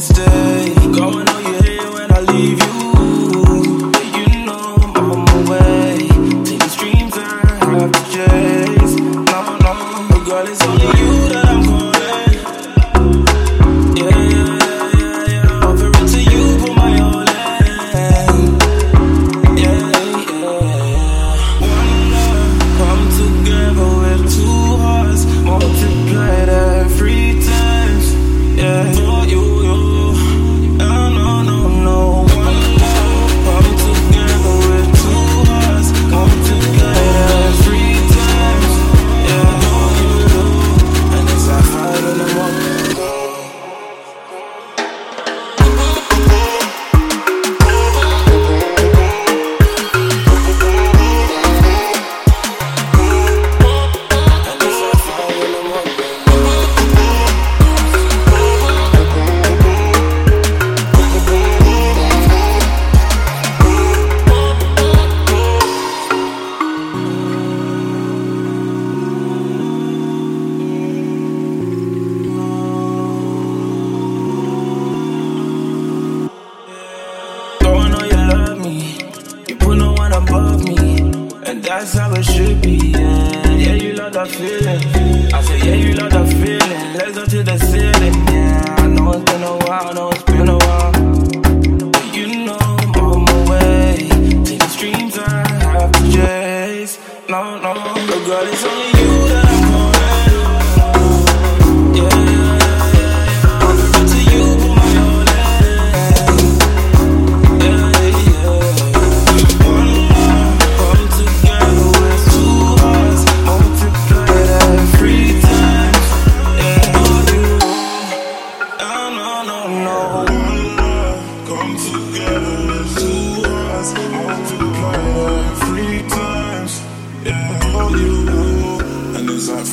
stay. Going on, you hate when I leave you. That's how it should be. Yeah, yeah you love that feeling. I said, yeah, you love that feeling. Let's go to the ceiling. Yeah, I know it's been a while, I know it's been a while. You know I'm on my way to the streams I have to chase.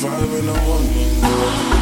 Five and I want